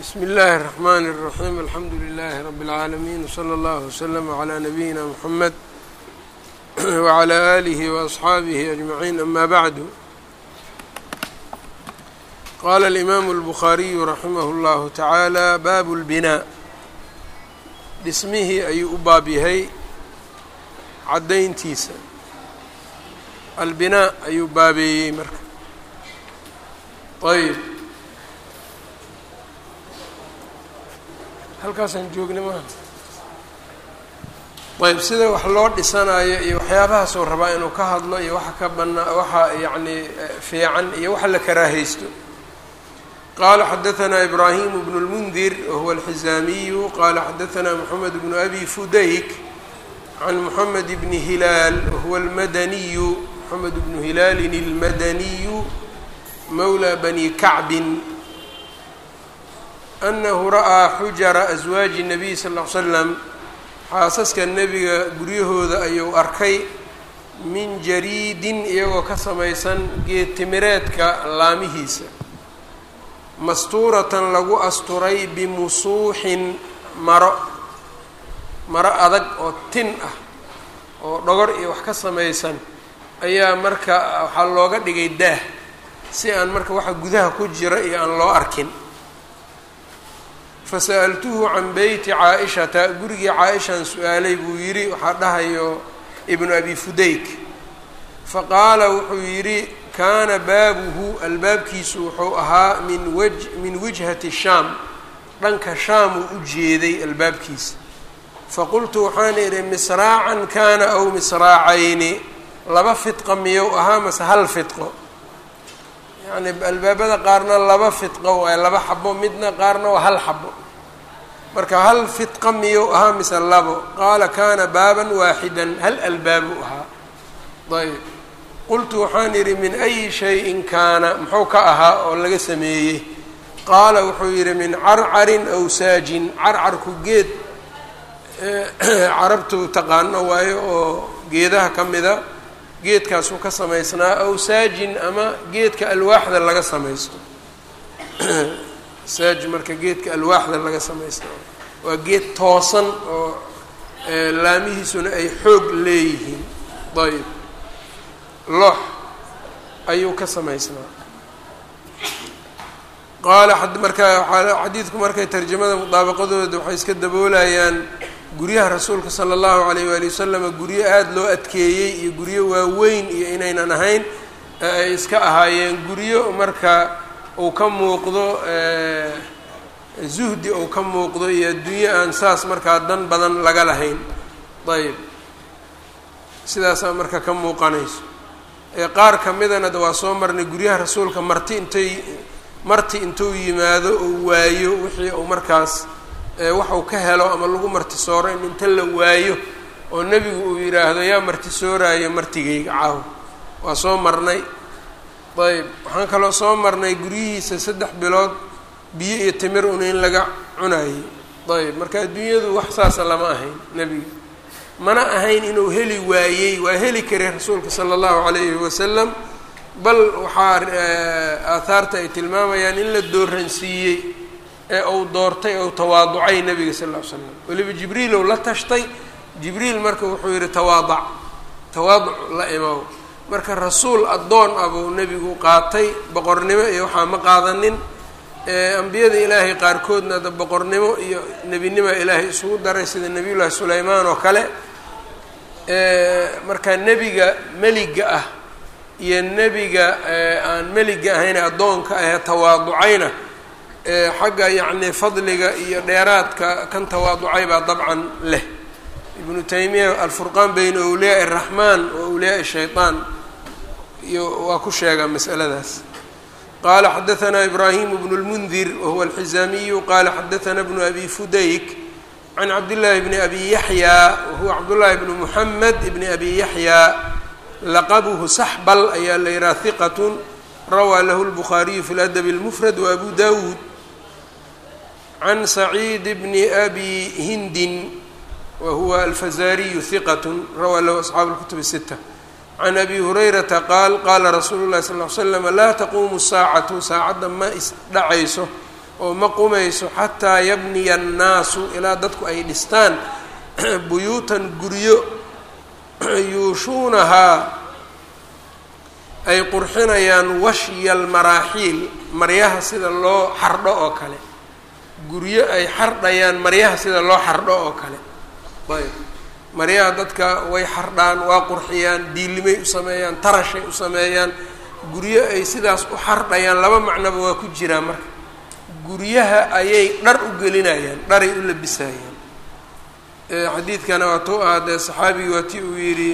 bsm اllh الرحmn الرaحيم alxamdu لlh رb العaalمين وslى اllه وsلم عlى نbyina mحamed وعlى آlih وأصxaabih أجمعين ama bعd qala الإmam الbخariي raximh اllah taعaalى bab الbnاء dhismihii ayuu u baab yahay caddayntiisa albinaa ayuu baabeeyey marka ayb halkaasaan joogna maaha ayb sida wax loo dhisanayo iyo waxyaabahaasuu rabaa inuu ka hadlo iyo waxa ka banaa waxa yacni eh, fiican iyo waxa la karaahaysto. Qala xadaanaa ibraahim bnu lmundir wahuwa alxizaamiyu qala xadaanaa moxamed bnu abi fudayk can moxamed bni hilaal wahuwa almadaniyu moxamed bnu hilaalin almadaniyu mawla bani kacbin anahu ra'aa xujara aswaaji الnabiy sal ll slam xaasaska nebiga guryahooda ayuu arkay min jariidin iyagoo ka samaysan geed timireedka laamihiisa mastuuratan lagu asturay bimusuuxin maro maro adag oo tin ah oo dhogor iyo wax ka samaysan ayaa marka waxaa looga dhigay daah si aan marka waxa gudaha ku jira iyo aan loo arkin fasa'altuhu can beyti caa-ishata gurigii caa-ishaan su'aalay buu yidhi waxaa dhahayo ibnu abi fudayk. faqaala wuxuu yidhi kaana baabuhu albaabkiisu wuxuu ahaa min waj min wijhati shaam. Dhanka shaam uu u jeeday albaabkiisa faqultu waxaan idhi misraacan kaana aw misraacayni. Laba fidqa miyou ahaa mase hal fidqo yacni albaabada qaarna laba fidqo waaye laba xabo midna qaarna waa hal xabo marka hal fidqa miyou ahaa mise labo qaala kaana baaban waaxidan hal albaabu ahaa. Ayb qultu waxaan yidhi min ayi shayin kaana muxuu ka ahaa oo laga sameeyey? Qaala wuxuu yidhi min carcarin aw saajin carcarku geed carabtu taqaano waayo oo geedaha ka mida geedkaasuu ka samaysnaa aw saajin ama geedka alwaaxda laga samaysto. Saaj marka geedka alwaaxda laga samaysnaa waa geed toosan oo laamihiisuna ay xoog leeyihiin. Ayb loox ayuu ka samaysnaa. Qaala marka xadiidku markay tarjamada mudaabaqadooda waxay iska daboolayaan guryaha rasuulka sala allahu alayh waali wasalama guryo aada loo adkeeyey iyo guryo waaweyn iyo inaynan ahayn ay iska ahaayeen guryo marka uu ka muuqdo zuhdi uu ka muuqdo iyo adduunyo aan saas markaa dan badan laga lahayn. Ayb sidaasaa marka ka muuqanayso. Qaar ka midana waa soo marnay guryaha rasuulka marti intay marti intuu yimaado oo waayo wixii uu markaas waxuu ka helo ama lagu marti sooro in inta la waayo oo nebigu uu yidhaahdo yaa marti sooraayo martigayga caaw. Waa soo marnay. Ayb waxaan kaloo soo marnay guryihiisa saddex bilood biyo iyo timir un in laga cunayay ayb marka adduunyadu wax saasa lama ahayn nebiga. Mana ahayn inuu heli waayey waa heli karay rasuulka sala allahu calayhi wasalam bal waxaa aathaarta ay tilmaamayaan in la dooransiiyey ee uu doortay ou tawaaducay nebiga sal ll ly slam weliba jibriilow la tashtay. Jibriil marka wuxuu yidhi tawaadac tawaaduc la imaw marka rasuul addoon ah buu nebigu qaatay boqornimo iyo waxaa ma qaadanin ambiyada ilaahay qaarkoodna da boqornimo iyo nebinima ilaahay isugu daray sida nebiyullaahi sulaymaan oo kale marka nebiga meliga ah iyo nebiga aan meliga ahayn addoonka ahee tawaaducayna xagga yacni fadliga iyo dheeraadka kan tawaaducay baa dabcan leh ibnu taymiya alfurqaan bayna awliyaa araxmaan wa awliyaa shayطaan iyo waa ku sheegaa masaladaas qala xadaثna ibrahim bn اlmundir wahuwa alxizaamiyu qala xadaثna bnu abi fudayk can cabdillaahi bni abi yaxya wahuwa cabdullaahi bni muxamed bni abi yaxya laqabuhu saxbal ayaa la yihaha hiqat rawaa lahu lbukhaariyu fi ladab اlmufrad waabu dawuud can saciid bni abi hindin wa huwa alfazaariyu hiqat rawaa lahu asxaabu اlkutub sita can abi hurayrata qaal qaala rasuulu llahi sal l slam laa taquumu saacatu saacadda ma isdhacayso oo ma qumayso xataa yabniya annaasu ilaa dadku ay dhistaan buyuutan guryo yuushuunahaa ay qurxinayaan washya almaraaxiil maryaha sida loo xardho oo kale guryo ay xardhayaan maryaha sida loo xardho oo kale. Ayb. Maryaha dadka way xardhaan waa qurxiyaan diilimay u sameeyaan tarashay u sameeyaan. Guryo ay sidaas u xardhayaan laba macnoba waa ku jiraa marka. Guryaha ayay dhar u gelinayaan dharay u labisayaan xadiidkana waa tuu ah dee saxaabigii waa ti uu yidhi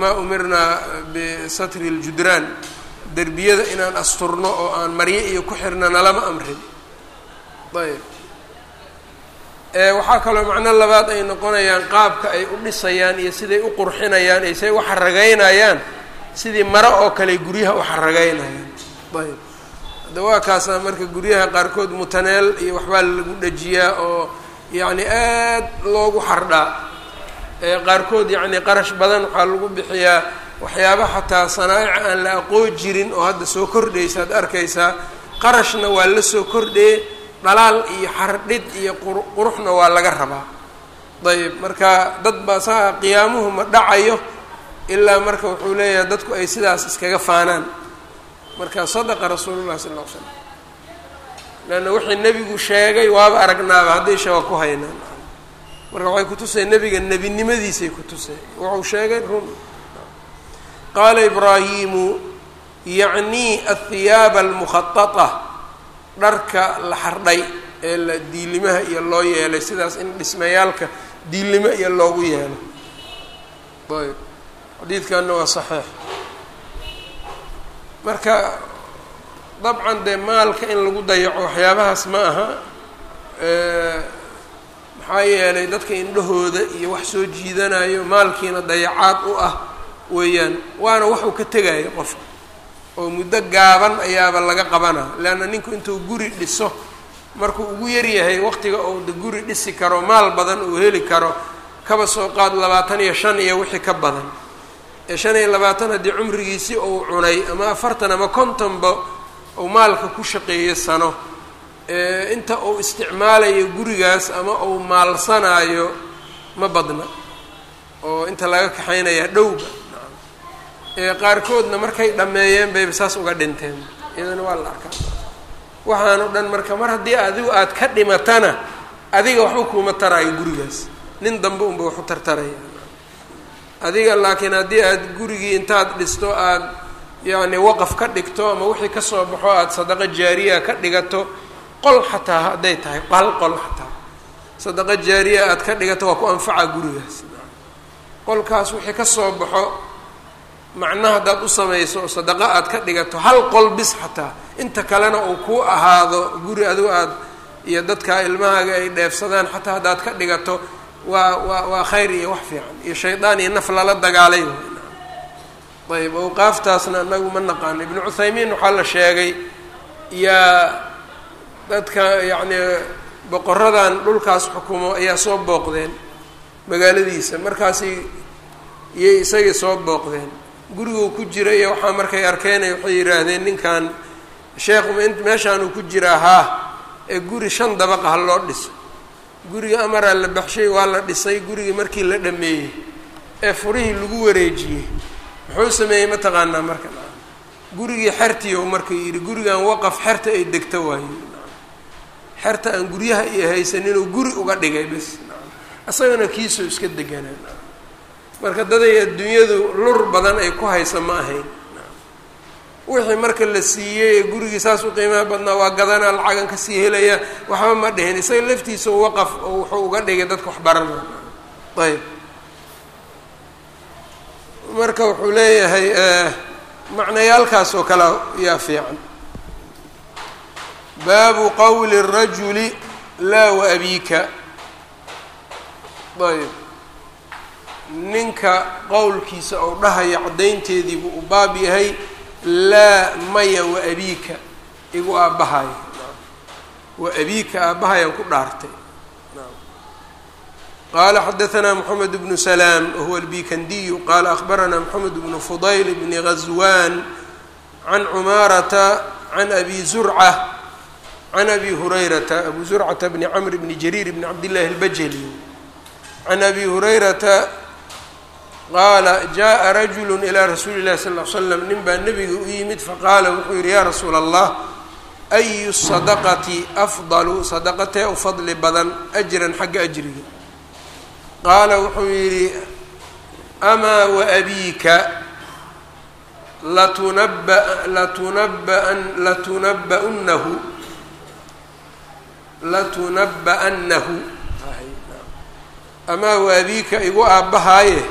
maa umirnaa bisatri ljudraan derbiyada inaan asturno oo aan maryo iyo ku xirna nalama amrin ayb. Waxaa kaloo macno labaad ay noqonayaan qaabka ay u dhisayaan iyo siday u qurxinayaan iyo siday u xaragaynayaan sidii maro oo kale guryaha u xaragaynayaan ayb. Hadda waa kaasaa marka guryaha qaarkood mutaneel iyo waxbaa lagu dhajiyaa oo yacni aad loogu xardhaa. Qaarkood yacni qarash badan waxaa lagu bixiyaa waxyaaba xataa sanaa'ic aan la aqoon jirin oo hadda soo kordhaysa ad arkaysaa. Qarashna waa la soo kordheye dhalaal iyo xardhid iyo quruxna waa laga rabaa. Ayb marka dad baa saa qiyaamuhu ma dhacayo ilaa marka wuxuu leeyahay dadku ay sidaas iskaga faanaan. Marka sadaqa rasuulullahi sala ll ly slam leanna wixii nebigu sheegay waaba aragnaaba hadday shawa ku haynaan marka waxay kutusay nebiga nebinimadiisay kutusay wuxuu sheegay run. Qaala ibraahimu yacnii athiyaaba almukhaطaطa dharka la xardhay ee la diilimaha iyo loo yeelay sidaas in dhismayaalka diilimo iyo loogu yeelo. Ayb. Xadiidkanna waa saxiix. Marka dabcan dee maalka in lagu dayaco waxyaabahaas ma aha maxaa yeelay dadka indhahooda iyo wax soo jiidanayo maalkiina dayacaad u ah weeyaan waana waxuu ka tegayo qofka oo muddo gaaban ayaaba laga qabanaa leanna ninku intuu guri dhiso markuu ugu yaryahay waqtiga uu guri dhisi karo maal badan uu heli karo kaba soo qaad labaatan iyo shan iyo wixii ka badan. Ee shan iyo labaatan haddii cumrigiisii uu cunay ama afartan ama kontonba uu maalka ku shaqeeyo sano inta uu isticmaalayo gurigaas ama uu maalsanaayo ma badna oo inta laga kaxaynayaa dhowga qaarkoodna markay dhammeeyeen bayba saas uga dhinteen. Iyadana waa la arkaa. Waxaan o dhan marka mar haddii adigu aad ka dhimatana adiga waxba kuuma taraayo gurigaas. Nin dambe unba waxu tartaraya adiga laakiin haddii aad gurigii intaad dhisto aada yacni waqaf ka dhigto ama wixii ka soo baxo aada sadaqo jaariya ka dhigato qol xataa hadday tahay qal qol xataa. Sadaqo jaariya aada ka dhigato waa ku anfaca gurigaas. Qolkaas wixii ka soo baxo macna haddaad u samayso oo sadaqo aad ka dhigato hal qol bis xataa. Inta kalena uu ku ahaado guri adigu aad iyo dadka ilmahaaga ay dheefsadaan xataa haddaad ka dhigato waa waa waa khayr iyo wax fiican. Iyo shaydaan iyo naf lala dagaalay. Ayb awqaaftaasna anagu ma naqaano ibnu cuthaymiin waxaa la sheegay yaa dadka yacni boqoradan dhulkaas xukumo ayaa soo booqdeen magaaladiisa. Markaasi iyay isagii soo booqdeen guriguu ku jira iyo waxaa markay arkeenay waxay yidhaahdeen ninkan sheekhu meeshaanuu ku jiraa haa ee guri shan dabaqa ha loo dhiso. Guriga amaraa la baxshay waa la dhisay gurigii markii la dhameeyey ee furihii lagu wareejiyey. Muxuu sameeyey mataqaanaa marka. Gurigii xertiiu marka yidhi gurigan waqaf xerta ay degto waayo xerta aan guryaha iyo haysaninuu guri uga dhigay bas isagana kiisoo iska deganaa marka daday adduunyadu lur badan ay ku haysa ma ahayn. Wixii marka la siiyey ee gurigii saas u qiimaha badnaa waa gadanaa lacagan ka sii helaya waxba ma dhihin isaga laftiisa waqaf oo wuxuu uga dhigay dadka wax barana ayb. Marka wuxuu leeyahay macnayaalkaas oo kale yaa fiican. Baabu qowli الrajuli laa waabika ayb ninka qowlkiisa ou dhahaya caddaynteediibu u baab yahay laa maya wa abiika. Igu aabbahaya wa abiika aabbahayaan ku dhaartay. Qala xadaثna mxamed bnu slaam wahuwa albikandiyu qala ahbarana mxamed bnu fudayl bni gazwan can cumaarata can abi zurca can abi hurayrata abu zurcata bni camr bni jariir bni cabd llahi can abi hurayrata qaala jaءa rajulu ilaa rasuuli اllahi sal l slam nin baa nebiga u yimid faqaala wuxuu yihi ya rasuula allah ayu sadaqati afdalu? Sadaqatee u fadli badan ajran xagga ajriga qaala wuxuu yidhi amaa waabiika latunaba latunabaan latunaba'unnahu latunaba'annahu amaa waabiika igu aabbahaaye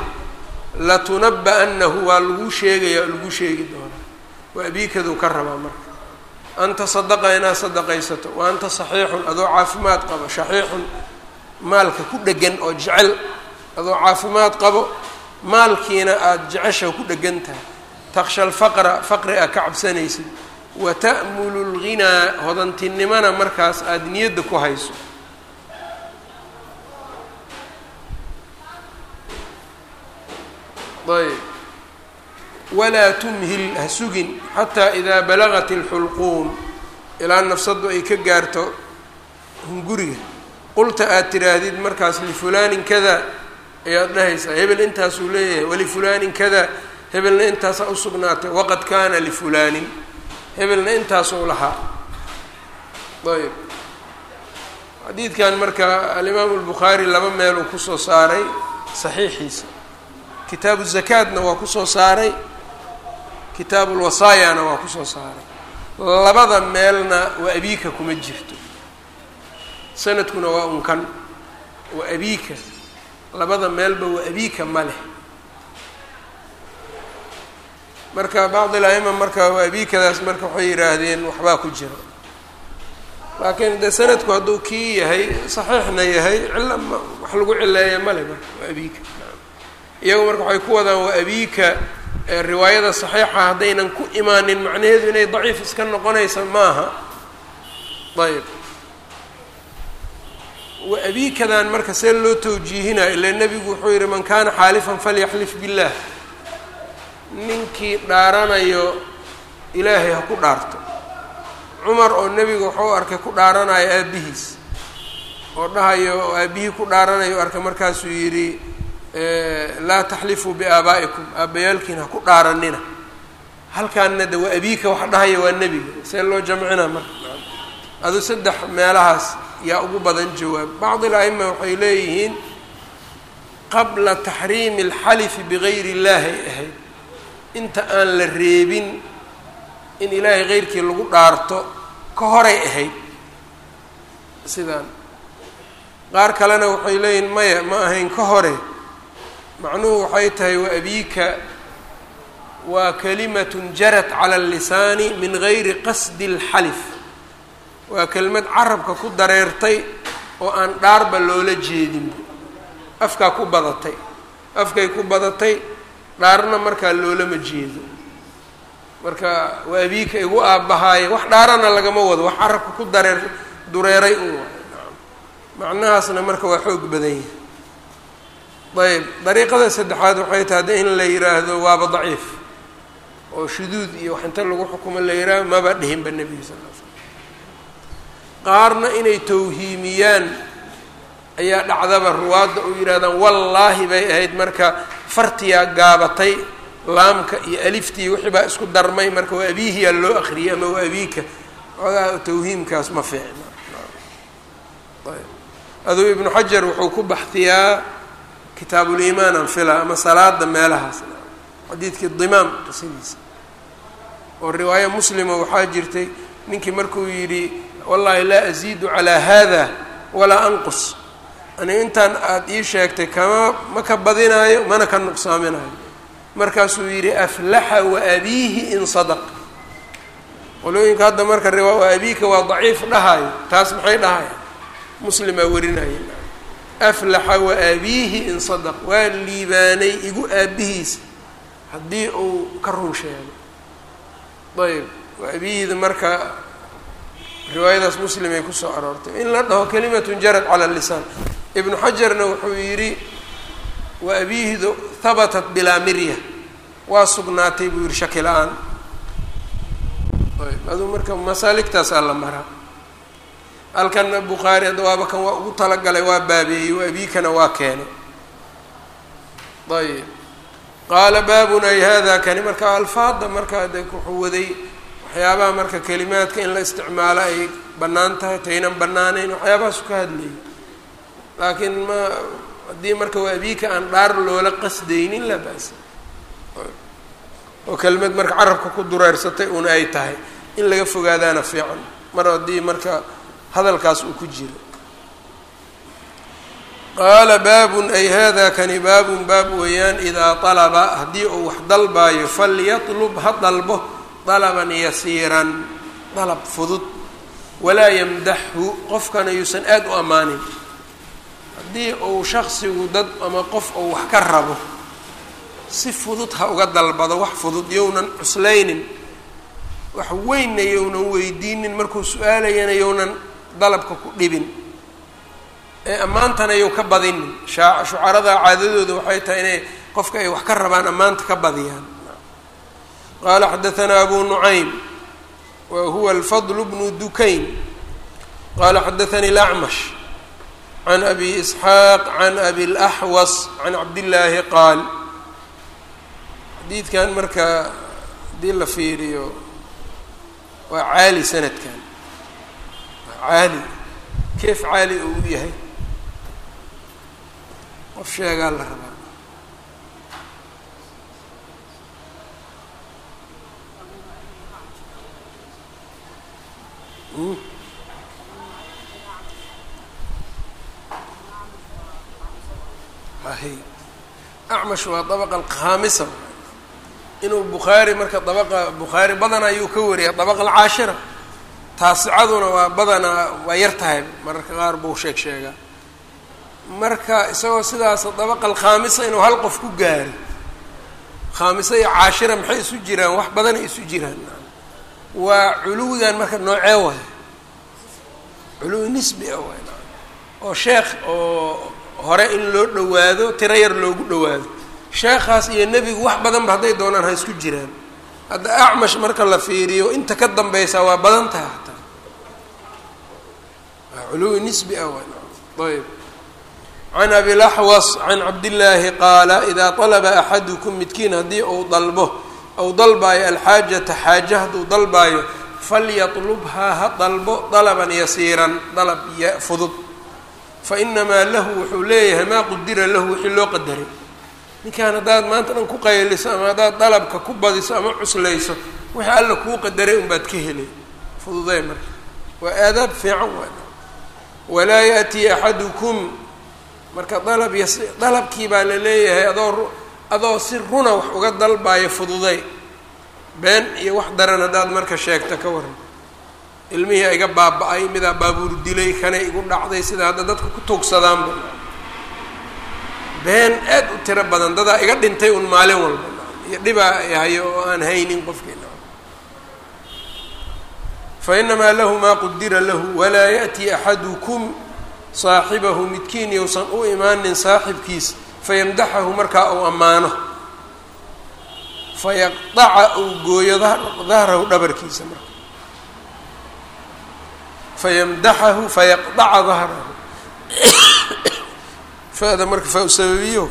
latunaba'annahu waa lagu sheegaya lagu sheegi doonaa waabiikaduu ka rabaa marka. Anta sadaqa inaad sadaqaysato wa anta saxiixun adoo caafimaad qabo. Shaxiixun maalka ku dhegan oo jecel adoo caafimaad qabo maalkiina aada jecesha ku dhegan tahay. Taksha alfaqra faqri a ka cabsanaysid. Wa ta'mulu lghinaa hodantinimana markaas aada niyadda ku hayso ayb. Walaa tumhil ha sugin xataa idaa balagat اlxulquum ilaa nafsaddu ay ka gaarto hunguriga qulta aad tiraahdid markaas lifulaanin kada ayaad dhahaysaa hebel intaasuu leeyahay walifulaanin kada hebelna intaasaa usugnaatay waqad kaana lifulaanin hebelna intaasuu lahaa. Ayb. Xadiidkan marka alimaamu lbukhaari laba meel uu ku soo saaray saxiixiisa kitaabu zakaadna waa ku soo saaray kitaabu lwasaayana waa ku soo saaray. Labada meelna waa abiika kuma jirto. Sanadkuna waa unkan waa abiika. Labada meelba waa abiika ma leh. Marka bacd il-aima marka waa abiikadaas marka waxay yidhaahdeen waxbaa ku jira. Laakiin de sanadku hadduu kii yahay saxiixna yahay cilla ma wax lagu cileeya male marka waa abiika iyagu marka waxay ku wadaan waa abiika riwaayada saxiixa haddaynan ku imaanin macnaheedu inay daciif iska noqonaysa maaha. Ayb wa abiikadan marka see loo tawjiihinayo ila nebigu wuxuu yihi man kaana xaalifan falyaxlif billaah ninkii dhaaranayo ilaahay ha ku dhaarto. Cumar oo nebiga wuxuu arkay ku dhaaranayo aabbihiis. Oo dhahayo oo aabbihii ku dhaaranayo arkay markaasuu yidhi laa taxlifuu biaabaa'ikum. Aabbayaalkiin ha ku dhaaranina halkaanna de waa abiika wax dhahaya waa nebiga see loo jamcina marka. Adu saddex meelahaas yaa ugu badan jawaab. Bacdi il-a'ima waxay leeyihiin qabla taxriimi alxalifi bigayri illaahi ay ahayd. Inta aan la reebin in ilaahay keyrkii lagu dhaarto ka horay ahayd. Sidaan. Qaar kalena waxay leeyihiin maya ma ahayn ka hore macnuhu waxay tahay wa abiika waa kalimatun jarat cala allisaani min gayri qasdi alxalif. Waa kelimad carabka ku dareertay oo aan dhaarba loola jeedin. Afkaa ku badatay. Afkay ku badatay dhaarna markaa loolama jeedo. Marka waa abiika igu aabbahaaye wax dhaarana lagama wado wax carabka ku dareer dureeray un macnahaasna marka waa xoog badan yahay ayb dariiqada saddexaad waxay tahay de in la yiraahdo waaba daciif oo shuduud iyo wax inta lagu xukumo la yihaaho maba dhihinba nebiga sal l slam qaarna inay tawhiimiyaan ayaa dhacdaba ruwaadda u yidhahdaan wallaahi bay ahayd marka fartiyaa gaabatay laamka iyo aliftii wixii baa isku darmay marka waa abiihiyaa loo akriyay ama waa abiika. Xoogaa tawhiimkaas ma fiicna. Aduu ibnu xajar wuxuu ku baxdiyaa kitaabuliimaan aan filaa ama salaada meelahaas. Xadiidkii dimaam qisadiisa oo riwaayo muslima waxaa jirtay ninkii markuu yidhi wallahi laa aziidu calaa hada walaa anqus. Ani intaan aada ii sheegtay kama ma ka badinaayo mana ka nuqsaaminayo markaasuu yidhi aflaxa wa abiihi in sadaq. Qolooyinka hadda marka riwaa abiika waa daciif dhahayo taas maxay dhahaya muslimaa warinaya aflaxa wa abiihi in sadaq waa liibaanay igu aabihiisa haddii uu ka run sheego ayb waa abiihida marka riwaayadaas muslimay ku soo aroortay in la dhaho kalimatun jarad cala lisaan ibnu xajarna wuxuu yidhi wa abiihidu habatat bilaa mirya waa sugnaatay buu yihi shaki la'aan ayb aduu marka masaaligtaasaa la maraa halkanna bukhaari hadda kan waa ugu talagalay waa baabeeyey wa abiikana waa keenay. Ayb qaala baabun ay hada kani marka alfaada marka de wuxuu waday waxyaabaha marka kelimaadka in la isticmaalo ay bannaan tahay taynan bannaanayn waxyaabahaasu ka hadlayay laakiin ma haddii marka waa abiika aan dhaar loola qasdaynin laa ba'sa. Oo kelimad marka carabka ku dureersatay una ay tahay. In laga fogaadaana fiican. Mar haddii marka hadalkaas uu ku jiro. Qaala baabun ay hada kani baabun baab weeyaan idaa dalaba haddii uu wax dalbaayo falyatlub ha dalbo dalaban yasiiran dalab fudud walaa yamdaxhu qofkana yuusan aada u ammaanin haddii uu shaksigu dad ama qof uu wax ka rabo si fudud ha uga dalbado wax fudud yownan cuslaynin wax weynna yownan weydiinin markuu su'aalayana yownan dalabka ku dhibin. Ee ammaantana yow ka badinin shaa caadadooda waxay tahay inay qofka ay wax ka rabaan ammaanta ka badiyaan. Qaala xadaanaa abu nucaym wa huwa alfadl bnu dukayn. Qaala xadaanii lacmash can abi isxaaq can abi laxwas can cabdillaahi qaal. Xadiidkan marka haddii la fiiriyo waa caali sanadkan caali keef caali uu u yahay qof sheegaa la rabaa. Hay acmash waa dabaqa alkhaamisa inuu bukhaari marka dabaqa bukhaari badan ayuu ka wariya dabaqa alcaashira taasicaduna waa badanaa waa yar tahay mararka qaar buu sheeg sheegaa marka isagoo sidaas dabaqa alkhaamisa inuu hal qof ku gaaro khaamisa iyo caashira maxay isu jiraan? Wax badanay isu jiraan. Waa culuwdan marka noocee waay? Culuwi nisbi ah waay. Oo sheekh oo hore in loo dhawaado tiro yar loogu dhawaado sheekhaas iyo nebigu wax badanba hadday doonaan ha isku jiraan hadda acmash marka la fiiriyo inta ka dambeysaa waa badan tahay hataa waa culuwi nisbi ah waay ayb can abilaxwas can cabdillaahi qaala idaa dalaba axadukum midkiin haddii uu dalbo ou dalbaayo alxaajata xaaje hadduu dalbaayo falyatlubhaa ha dalbo dalaban yasiiran dalab fudud. Fa inamaa lahu wuxuu leeyahay maa qudira lahu wixii loo qadaray ninkaan haddaad maanta dhan ku qayliso ama haddaad dalabka ku badiso ama cuslayso wixii alla kuu qadaray unbaad ka helay fududey marka waa aadaab fiican waa walaa ya'tii axadukum marka dalab yas dalabkii baa la leeyahay adoo adoo si runa wax uga dalbaayo fududay. Been iyo wax daran haddaad marka sheegta ka waran. Ilmihii iga baaba-ay midaa baabuur dilay kana igu dhacday sida hadda dadka ku tuugsadaanba been aad u tiro badan. Dadaa iga dhintay un maalin walba. Dhibaa hayo oo aan haynin qofkiina fa inamaa lahu maa qudira lahu walaa ya'tii axadukum saaxibahu. Midkiin yousan u imaanin saaxibkiis fayamdaxahu markaa uu ammaano. Fayaqdaca uu gooyo dahrahu dhabarkiisa marka. Fayamdaxahu fayaqdaca dahrahu fada marka fa sababiyo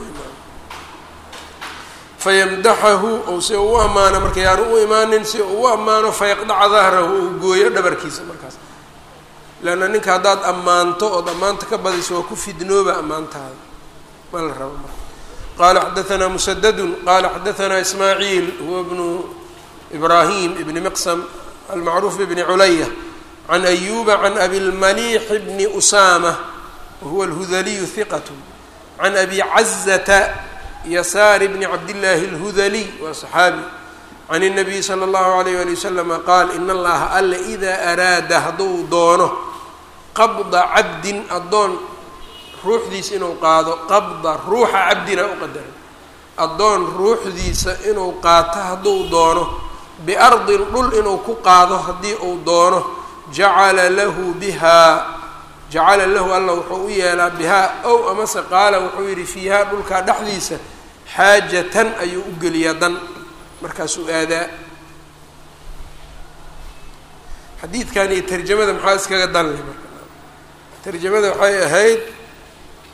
fayamdaxahu ou si u ammaano marka yaanu u imaanin si u ammaano fayaqdaca dahrahu uu gooyo dhabarkiisa markaas leanna ninka haddaad ammaanto ood ammaanta ka badiso waa ku fidnooba ammaantaada ma la rabo marka qala xadaanaa musadadun qala xadaanaa ismaaciil huwa bnu ibrahim ibni miqsam almacruuf bibni culaya can ayuba can abilmaliix bni usama wahuwa alhudaliyu hiqat can abi cazata yasaari bni cabdillaahi alhudaliy waa saxaabi can الnabiyi slى اllahu alayh ali waslama qaal in allaha alla idaa araada hadduu doono qabda cabdin addoon ruuxdiisa inuu qaado qabda ruuxa cabdina u qadaray addoon ruuxdiisa inuu qaato hadduu doono biardin dhul inuu ku qaado haddii uu doono jacala lahu bihaa jacala lahu alla wuxuu u yeelaa bihaa ow amase qaala wuxuu yidhi fiihaa dhulkaa dhexdiisa xaajatan ayuu u geliyaa dan markaasuu aadaa xadiidkan iyo tarjamada maxaa iskaga danle marka tarjamada waxay ahayd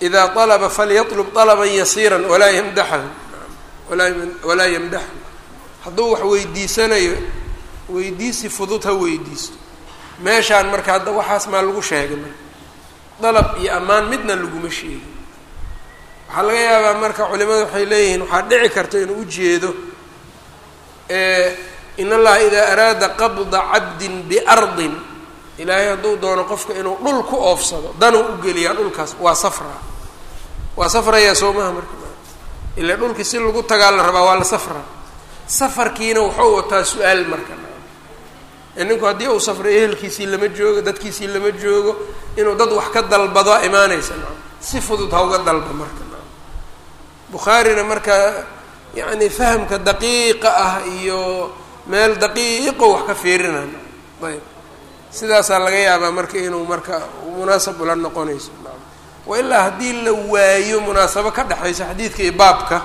idaa طalaba falyaطlb طalba yasiira walaa yamdaxahu walaa yamdaxu hadduu wax weydiisanayo weydiisi fudud ha weydiisto meeshaan marka hadda waxaas maa lagu sheegay marka Dalab iyo ammaan midna laguma sheegin waxaa laga yaabaa marka culimadu waxay leeyihiin waxaa dhici karta inuu ujeedo in allaha idaa araada qabda cabdin biardin ilaahay hadduu doono qofka inuu dhul ku oofsado danuu u geliyaa dhulkaas waa safraa waa safrayaa soo maha marka. Ila dhulkii si lagu tagaa la rabaa waa la safraa safarkiina wuxuu wataa su'aal marka ninku haddii uu safray ehelkiisii lama joogo dadkiisii lama joogo inuu dad wax ka dalbado imaanaysa. Si fudud ha uga dalba marka. Bukhaarina marka yacni fahamka daqiiqa ah iyo meel daqiiqo wax ka fiirina. Ayb sidaasaa laga yaabaa marka inuu marka munaasab ula noqonayso. Wa ilaa haddii la waayo munaasabo ka dhexaysa xadiidka iyo baabka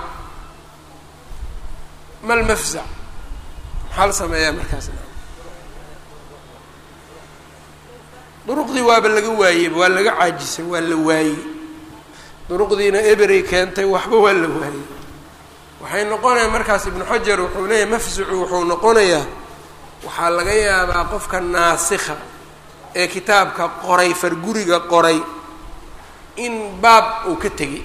mal mafzac maxaa la sameeyaa markaas duruqdii waaba laga waayeyba waa laga caajisay waa la waayey. Duruqdiina eberay keentay waxba waa la waayey. Waxay noqonaya markaas ibnu xajar wuxuu leeyahay mafsucu wuxuu noqonayaa waxaa laga yaabaa qofka naasikha ee kitaabka qoray farguriga qoray in baab uu ka tegay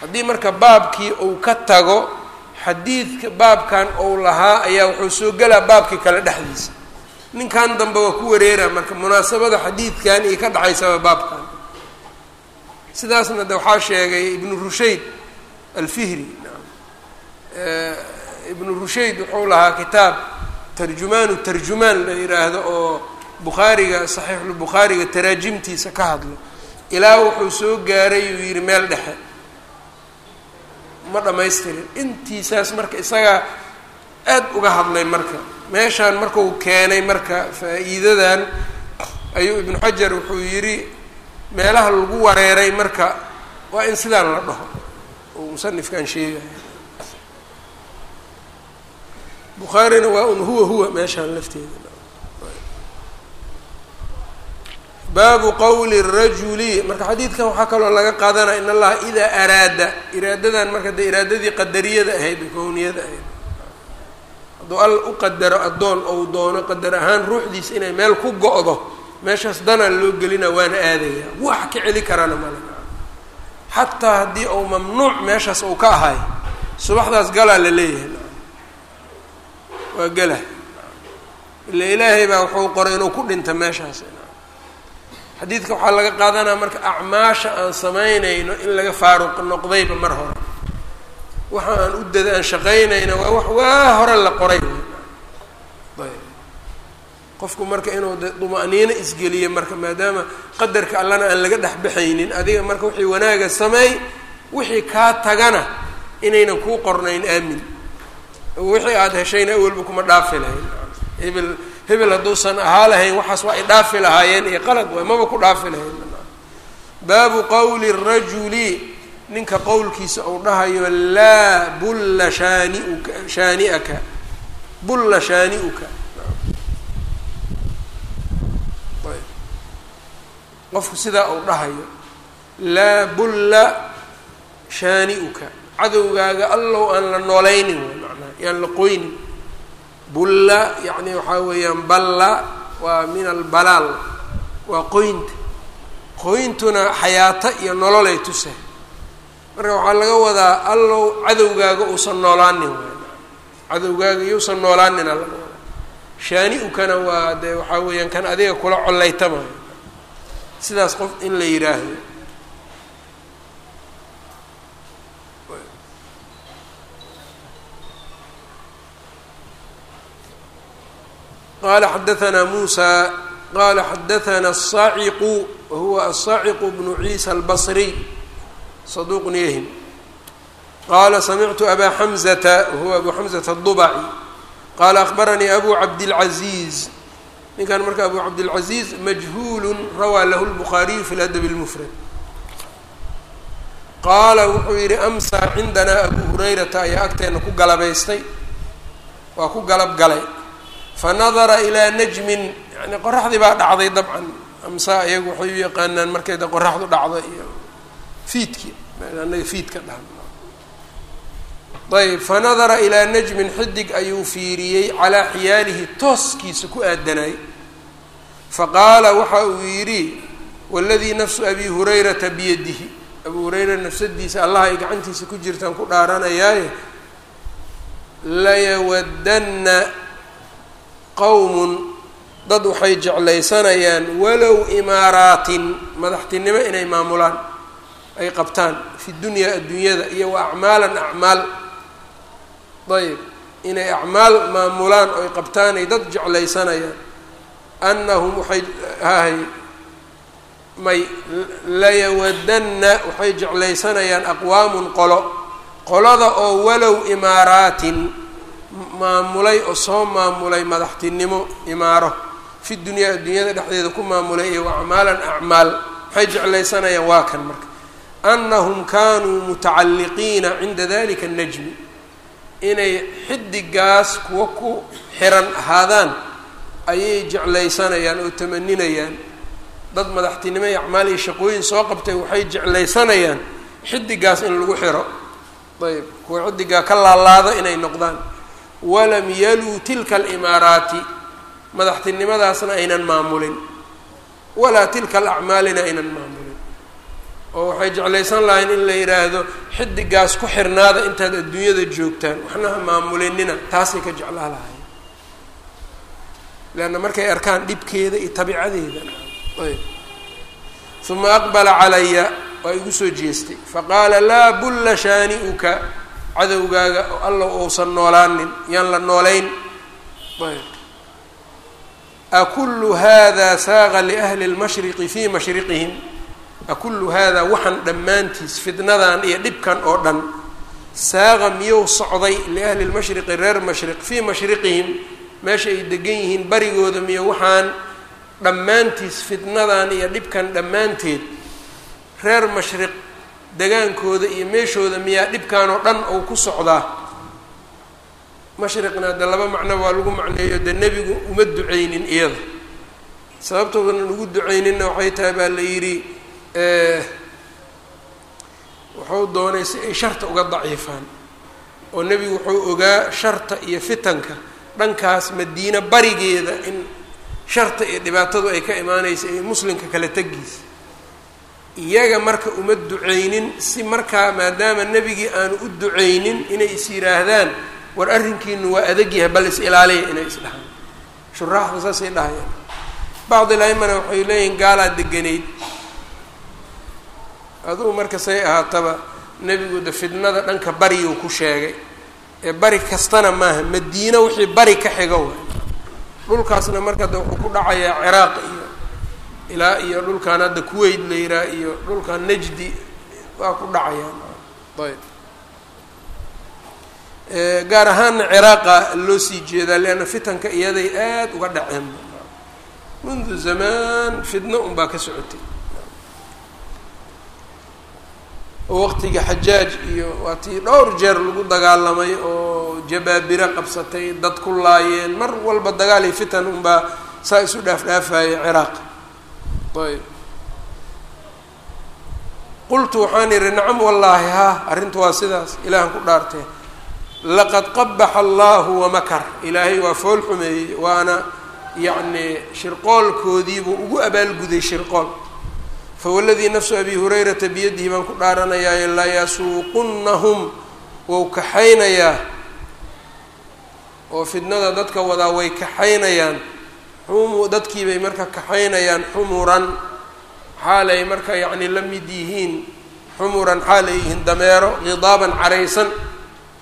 haddii marka baabkii uu ka tago xadiidka baabkan uu lahaa ayaa wuxuu soo gelaa baabkii kale dhexdiisa ninkan dambe waa ku wareera marka munaasabada xadiidkan iyo ka dhaxaysaba baabkan. Sidaasna de waxaa sheegay ibnu rushayd alfihri ibnu rushayd wuxuu lahaa kitaab tarjumaanu tarjumaan la yidhaahdo oo bukhaariga saxiixulbukhaariga taraajimtiisa ka hadlo. Ilaa wuxuu soo gaaray uu yidhi meel dhexe. Ma dhamaystirin intiisaas marka isagaa aad uga hadlay marka meeshaan markuu keenay marka faa-iidadan ayuu ibnu xajar wuxuu yidhi meelaha lagu wareeray marka waa in sidaan la dhaho. Uu musanifkan sheegaya bukhaarina waa un huwa huwa meeshaan lafteeda. Baabu qowli rajuli. Marka xadiidkan waxaa kaloo laga qaadanaya in allaha idaa araada. Iraadadan marka dee iraadadii qadariyada ahayd kowniyada ahayd hadduu alla u qadaro addoon ou doono qadar ahaan ruuxdiisa inay meel ku go-do meeshaas danaa loo gelina waana aadaya wax ka celi karana male xataa haddii uu mamnuuc meeshaas uu ka ahay subaxdaas galaa la leeyahay. Waa gala. Ila ilaahay baa wuxuu qoray inuu ku dhinta meeshaas. Xadiidka waxaa laga qaadanaya marka acmaasha aan samaynayno in laga faaruq noqdayba mar hore waxa aan u dada shaqaynayna waa wax waa hore la qoray. Ayb. Qofku marka inuu de duma-niino isgeliyo marka maadaama qadarka allana aan laga dhex baxaynin adiga marka wixii wanaaga sameey wixii kaa tagana inaynan kuu qornayn aamin. Wixii aada heshayna awalba kuma dhaafi lahayn. Hebel hebel hadduusan ahaa lahayn waxaas waa ay dhaafi lahaayeen iyo qalad waay maba ku dhaafi lahayn. Baabu qowli rajuli ninka qowlkiisa uu dhahayo laa bulla shaaniuka shaani'aka bulla shaani'uka. Qofku sidaa uu dhahayo laa bulla shaani'uka. Cadowgaaga allow aan la noolaynin way macnaha yaan la qoynin. Bulla yacni waxaa weeyaan balla waa min albalaal waa qoynta. Qoyntuna xayaato iyo nololay tusahay marka waxaa laga wadaa allow cadowgaaga uusan noolaanin cadowgaaga iyousan noolaanina laga waa dee waxaa weeyaan kan adiga kula collaytamay sidaas qof in la yidhaahdo qala xadaanaa muusa qala xadaanaa asaaciqu wahuwa asaaciqu bnu ciisa albasriy saduuqun yahim qaala samictu abaa xamzata wahuwa abu xamzata adubaci qaala akhbaranii abu cabdilcaziiz ninkan marka abu cabdilcaziiz majhuulun rawaa lahu lbukhaariyu fi ladabi lmufrad qaala wuxuu yidhi amsaa cindanaa abuu hurayrata ayaa agteenna ku galabaystay waa ku galab galay fa nadara ilaa najmin yani qoraxdii baa dhacday dabcan amsaa iyagu waxay u yaqaanaan markayda qoraxdu dhacdo iyo fiidki anaga fiidka dhahan. Ayb fanadara ilaa najmin xidig ayuu fiiriyey calaa xiyaalihi tooskiisa ku aadanay. Faqaala waxa uu yidhi waladii nafsu abi hurayrata biyadihi. Abu hurayra nafsadiisa allah ay gacantiisa ku jirtaan ku dhaaranayaaye layawadanna qowmun dad waxay jeclaysanayaan walow imaaraatin madaxtinimo inay maamulaan ay qabtaan fi dunyaa adduunyada iyo wa acmaalan acmaal. Ayb inay acmaal maamulaan oo ay qabtaan ay dad jeclaysanayaan. Annahum waxay hahay may layawadanna waxay jeclaysanayaan aqwaamun qolo. Qolada oo walow imaaraatin maamulay oo soo maamulay madaxtinimo imaaro. Fi dunyaa adduunyada dhexdeeda ku maamulay iyo acmaalan acmaal. Maxay jeclaysanayaan waa kan marka annahum kaanuu mutacalliqiina cinda dalika najmi inay xidigaas kuwa ku xiran ahaadaan ayay jeclaysanayaan oo tamaninayaan dad madaxtinimo iyo acmaal iyo shaqooyin soo qabtay waxay jeclaysanayaan xidigaas in lagu xiro ayb kuwa xidigaa ka laalaada inay noqdaan walam yaluu tilka alimaaraati madaxtinimadaasna aynan maamulin walaa tilka alacmaalina aynan maamulin oo waxay jeclaysan lahayn in la yidhaahdo xidigaas ku xirnaada intaad adduunyada joogtaan. Waxna ha maamulinina taasay ka jeclaa lahayn. Leanna markay arkaan dhibkeeda iyo tabiicadeeda. Ayb. Uma aqbala calaya waa igu soo jeestay. Faqaala laa bulla shaani-uka cadowgaaga alla uusan noolaanin yaan la noolayn. Ayb. Akullu hada saaqa liahli lmashriqi fii mashriqihim akullu haadaa waxan dhammaantiis fitnadan iyo dhibkan oo dhan saaqa miyou socday liahli lmashriqi reer mashriq fii mashriqihim meesha ay degan yihiin barigooda miyo waxaan dhammaantiis fitnadan iyo dhibkan dhammaanteed reer mashriq degaankooda iyo meeshooda miyaa dhibkan oo dhan ou ku socdaa mashriqna de laba macno waa lagu macneeyo de nebigu uma duceynin iyada sababtoodan ugu duceyninna waxay tahay baa la yidhi wuxuu doonay si ay sharta uga daciifaan oo nebigu wuxuu ogaa sharta iyo fitanka dhankaas madiine barigeeda in sharta iyo dhibaatadu ay ka imaanaysa iyo muslimka kala tegiisa iyaga marka uma duceynin si markaa maadaama nebigii aanu u duceynin inay is yidhaahdaan war arrinkiinu waa adagyahay bal is ilaaliya inay is dhahaan. Shuraaxda saasay dhahayaan. Bacdi laimana waxay leeyihiin gaalaa deganayd adugu marka say ahaataba nebigu de fidnada dhanka bariyuu ku sheegay. Ee bari kastana maaha madiina wixii bari ka xigo waay. Dhulkaasna marka de wuxuu ku dhacayaa ciraaq iyo ilaa iyo dhulkan hadda kuwait la yiraa iyo dhulkan najdi waa ku dhacayaan ayb. Gaar ahaanna ciraaqa loo sii jeedaa leanna fitanka iyaday aada uga dhaceen. Mundu zamaan fidno unbaa ka socotay oo waqtiga xajaaj iyo waa tii dhowr jeer lagu dagaalamay oo jabaabiro qabsatay dad ku laayeen mar walba dagaal iyo fitan unbaa saa isu dhaaf dhaafaya ciraaq. Ayb. Qultu waxaan idhi nacam wallaahi haa arrintu waa sidaas ilaahan ku dhaartee. Laqad qabaxa allahu wamakar ilaahay waa fool xumeeyey waana yacni shirqoolkoodiibuu ugu abaalguday shirqool fawaladii nafsu abi hurayrata biyadihi baan ku dhaaranayaaye layasuuqunnahum wou kaxaynayaa oo fidnada dadka wadaa way kaxaynayaan xumu dadkiibay marka kaxaynayaan xumuran xaalay marka yacni la mid yihiin xumuran xaalay yihiin dameero khidaaban caraysan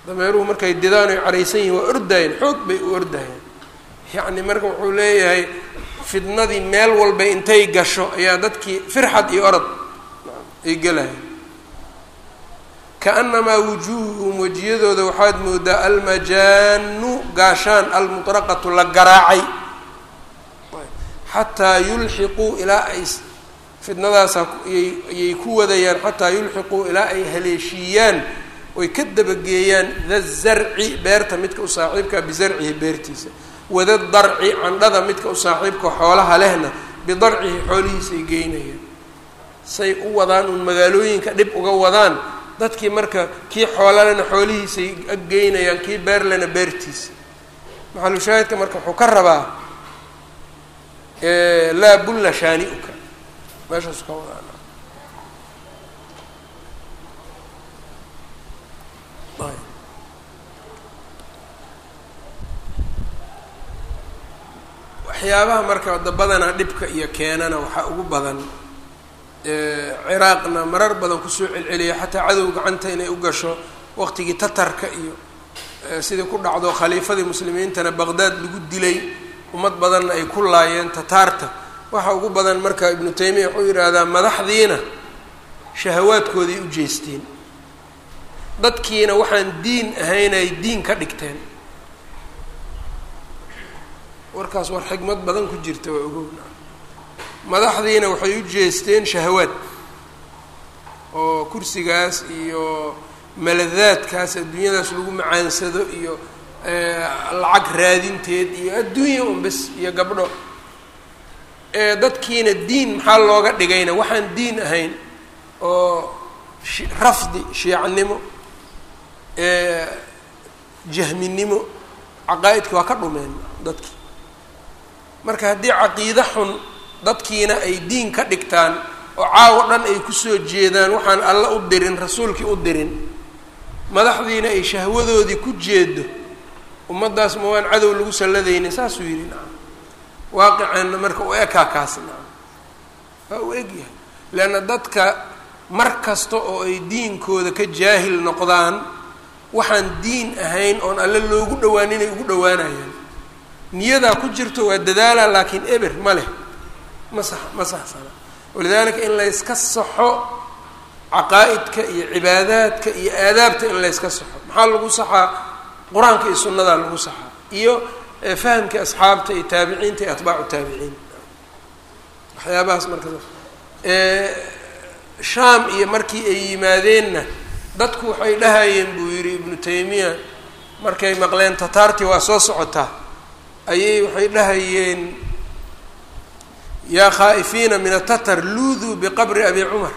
dameeruhu markay didaan oy caraysan yihiin waa ordayeen xoog bay u ordayeen yacni marka wuxuu leeyahay fidnadii meel walba intay gasho ayaa dadkii firxad iyo orod ay gelahayn kaanamaa wujuuhuhum wejiyadooda waxaad moodaa almajaanu gaashaan almuطraqatu la garaacay. Xataa yulxiquu ilaa ay fidnadaasa ayay ku wadayaan xataa yulxiquu ilaa ay haleeshiiyaan oy ka dabageeyaan da zarci beerta midka u saaxiibkaa bizarcihi beertiisa wada darci candhada midka u saaxiibka xoolaha lehna bidarcihi xoolihiisay geynayaan say u wadaan uun magaalooyinka dhib uga wadaan dadkii marka kii xoololena xoolihiisay aggeynayaan kii beerlena beertiisa. Maxalushaahidka marka wuxuu ka rabaa laa bulla shaani-uka meeshaasu ka wadaan waxyaabaha marka badanaa dhibka iyo keenana waxaa ugu badan ciraaqna marar badan ku soo celceliya xataa cadow gacanta inay u gasho waqtigii tatarka iyo sidii ku dhacdo khaliifadii muslimiintana baqdaad lagu dilay ummad badanna ay ku laayeen tataarta waxa ugu badan marka ibnu taymiya wuxuu yidhaahdaa madaxdiina shahawaadkooday u jeesteen. Dadkiina waxaan diin ahayn ay diin ka dhigteen warkaas war xigmad badan ku jirta waa ogowna. Madaxdiina waxay u jeesteen shahawaad oo kursigaas iyo maladaadkaas adduunyadaas lagu macaansado iyo lacag raadinteed iyo adduunya un bes iyo gabdho. Dadkiina diin maxaa looga dhigayna? Waxaan diin ahayn oo rafdi shiicnimo jahminimo caqaa'idki waa ka dhumeen dadkii marka haddii caqiide xun dadkiina ay diin ka dhigtaan oo caawo dhan ay ku soo jeedaan waxaan alla u dirin rasuulkii u dirin madaxdiina ay shahwadoodii ku jeedo ummaddaas ma waan cadow lagu salladaynin saasuu yidhi nacam waaqiceenna marka u ekaa kaas nacam. Waa u egyahay leanna dadka mar kasta oo ay diinkooda ka jaahil noqdaan waxaan diin ahayn oon alle loogu dhowaan inay ugu dhowaanayaan niyadaa ku jirto waa dadaalaa laakiin eber ma leh. Ma ma saxsana walidaalika in layska saxo caqaa'idka iyo cibaadaadka iyo aadaabta in layska saxo. Maxaa lagu saxaa? Qur'aanka iyo sunnadaa lagu saxaa. Iyo fahamkii asxaabta iyo taabiciinta iyo atbaacu taabiciin. Waxyaabahaas marka shaam iyo markii ay yimaadeenna dadku waxay dhahayeen buu yidhi ibnu taymiya markay maqleen tataartii waa soo socotaa ayay waxay dhahayeen yaa khaa'ifiina min atatar luuduu biqabri abi cumar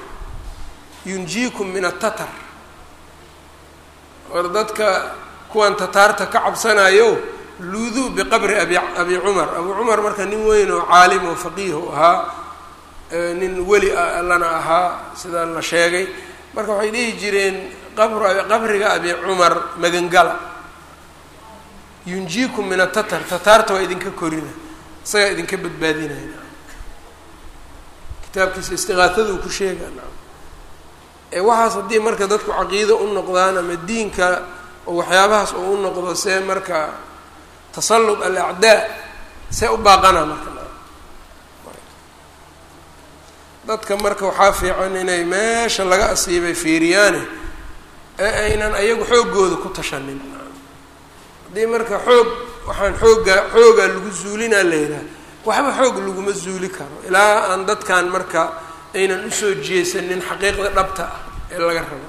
yunjiikum min atatar war dadka kuwan tataarta ka cabsanayo luuduu biqabri abi abi cumar. Abu cumar marka nin weyn oo caalim oo faqiih u ahaa nin weli lana ahaa sidaa la sheegay marka waxay dhihi jireen qabr qabriga abi cumar magangala yunjiikum min atatar tataarta waa idinka korina isagaa idinka badbaadinaya. Kitaabkiisa istiqaataduu ku sheega ee waxaas haddii marka dadku caqiido u noqdaan ama diinka oo waxyaabahaas oo u noqdo see marka tasallud alacdaa see u baaqana marka dadka marka waxaa fiican inay meesha laga asiibay fiiriyaane ee aynan ayagu xooggooda ku tashanin haddii marka xoog waxaan xoogga xoogaa lagu zuulinaa la yidhaha. Waxba xoog laguma zuuli karo ilaa aan dadkan marka aynan u soo jeesanin xaqiiqda dhabta ah ee laga rabo.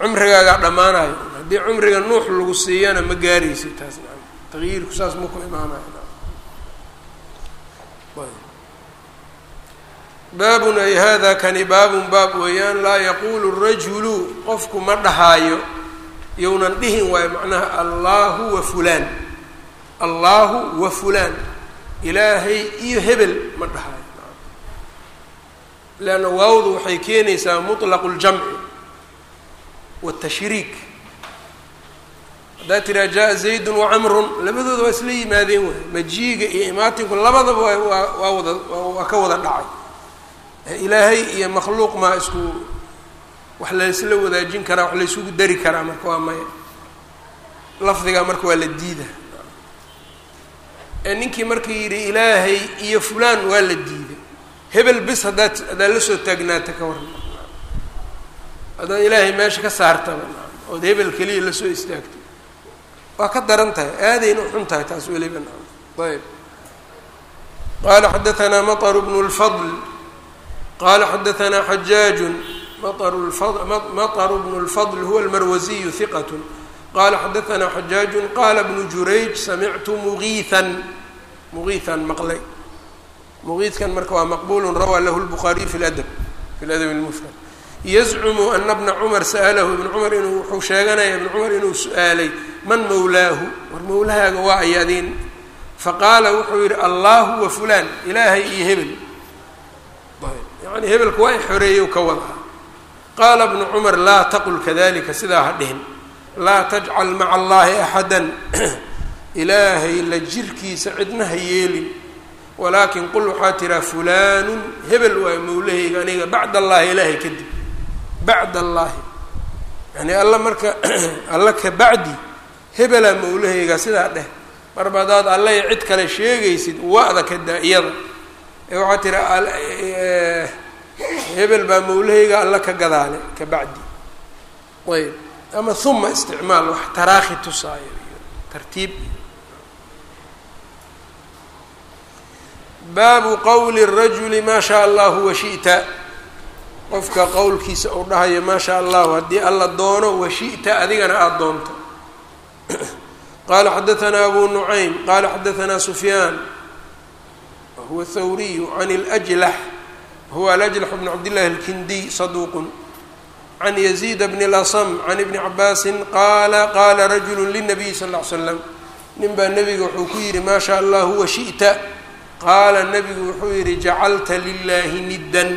Cumrigaagaa dhammaanayo. Haddii cumriga nuux lagu siiyana ma gaaraysid taas taqyiirku saas ma ku imaanayo. Baabun ay hada kani baabun baab weeyaan laa yaquulu rajulu qofku ma dhahaayo yownan dhihin waayo macnaha allaahu wa fulaan. Allaahu wa fulaan. Ilaahay iyo hebel ma dhahaayo leanna waawdu waxay keenaysaa mutlaqu ljamci watashriik haddaa tiraa jaa zaydun wacamrun labadooda waa isla yimaadeen waay. Majiiga iyo imaatinku labadaba waa waa wada waa ka wada dhacay. Ilaahay iyo makhluuq maa isku wax laysla wadaajin karaa wax laysugu dari karaa marka waa maya. Lafdigaa marka waa la diida. Ee ninkii markii yidhi ilaahay iyo fulaan waa la diiday hebel bis haddaad haddaad la soo taagnaata ka waran haddaad ilaahay meesha ka saartaba ood hebel keliya la soo istaagto. Waa ka daran tahay aadayna uxun tahay taas weliba. Ayb qaala xadaanaa maطr bnu اlfadl qala xadaanaa xajaaju maطr bnu اlfadl huwa اlmarwaziyu hiqat qala xadaanaa xajaaju qala bnu jurayj samictu mugiian mugiian maqlay muqiidkan marka waa maqbulun rawaa lahu lbukhaariyu fi ladab fi ladab lmufrad yazcumu ana bna cumar sa'alahu ibnu cumar inuu wuxuu sheeganaya ibnu cumar inuu su-aalay man mawlaahu war mawlahaaga waa ayadin faqaala wuxuu yidhi allahu wa fulaan ilaahay iyo hebel yani hebelku waa i xoreeyow ka wadaa qaala bnu cumar laa taqul kadalika sidaa ha dhihin laa tajcal maca allahi axadan ilaahay la jirkiisa cidna ha yeelin walaakin qul waxaa tiraa fulaanun hebel waayo mawlahayga aniga bacd allahi ilaahay kadib bacd allaahi yani alla marka alla ka bacdi hebelaa mawlahayga sidaa dheh marba haddaad allay cid kale sheegaysid wa'da ka daa-iyada ee waxaa tira hebel baa mawlahayga alla ka gadaale ka bacdi. Ayb. Ama huma isticmaal wax taraakhi tusaayo iyo tartiib. Baabu qowli rajuli maa shaa allahu washi'ta qofka qowlkiisa uu dhahayo maa shaa allahu haddii alla doono washi'ta adigana aada doonto. Qala xadaanaa abu nucaym qala xadaanaa sufyaan huwa thawriyu can اljlax huwa alajlax bn cabdillahi alkindiy saduuqun can yaziid bni lasm can ibni cabaasin qaala qaala rajulu linabiy sal ll ly slam nin baa nebiga wuxuu ku yidhi maa shaa allahu washi'ta qaala nebigu wuxuu yidhi jacalta lilaahi niddan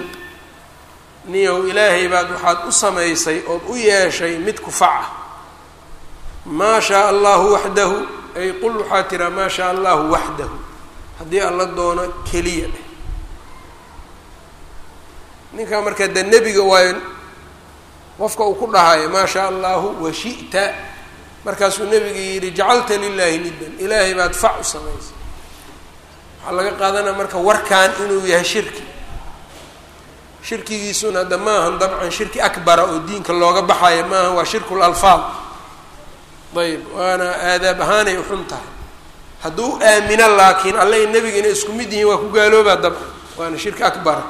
niyow ilaahay baad waxaad u samaysay ood u yeeshay mid kufaca maa shaa allahu waxdahu ay qul waxaa tiraa maa shaa allahu waxdahu haddii alla doono keliya ninkaa markaa de nebiga waayo qofka uu ku dhahayo maa shaa allahu washi'ta markaasuu nebiga yidhi jacalta lilaahi niddan ilaahay baad fac u samaysay waxaa laga qaadanaya marka warkan inuu yahay shirki. Shirkigiisuna hadda maahan dabcan shirki akbara oo diinka looga baxayo maaha waa shirkul alfaad. Ayb waana aadaab ahaanay uxun tahay. Hadduu aamino laakiin alle nebiga inay isku mid yihiin waa ku gaaloobaa dabcan waana shirki akbara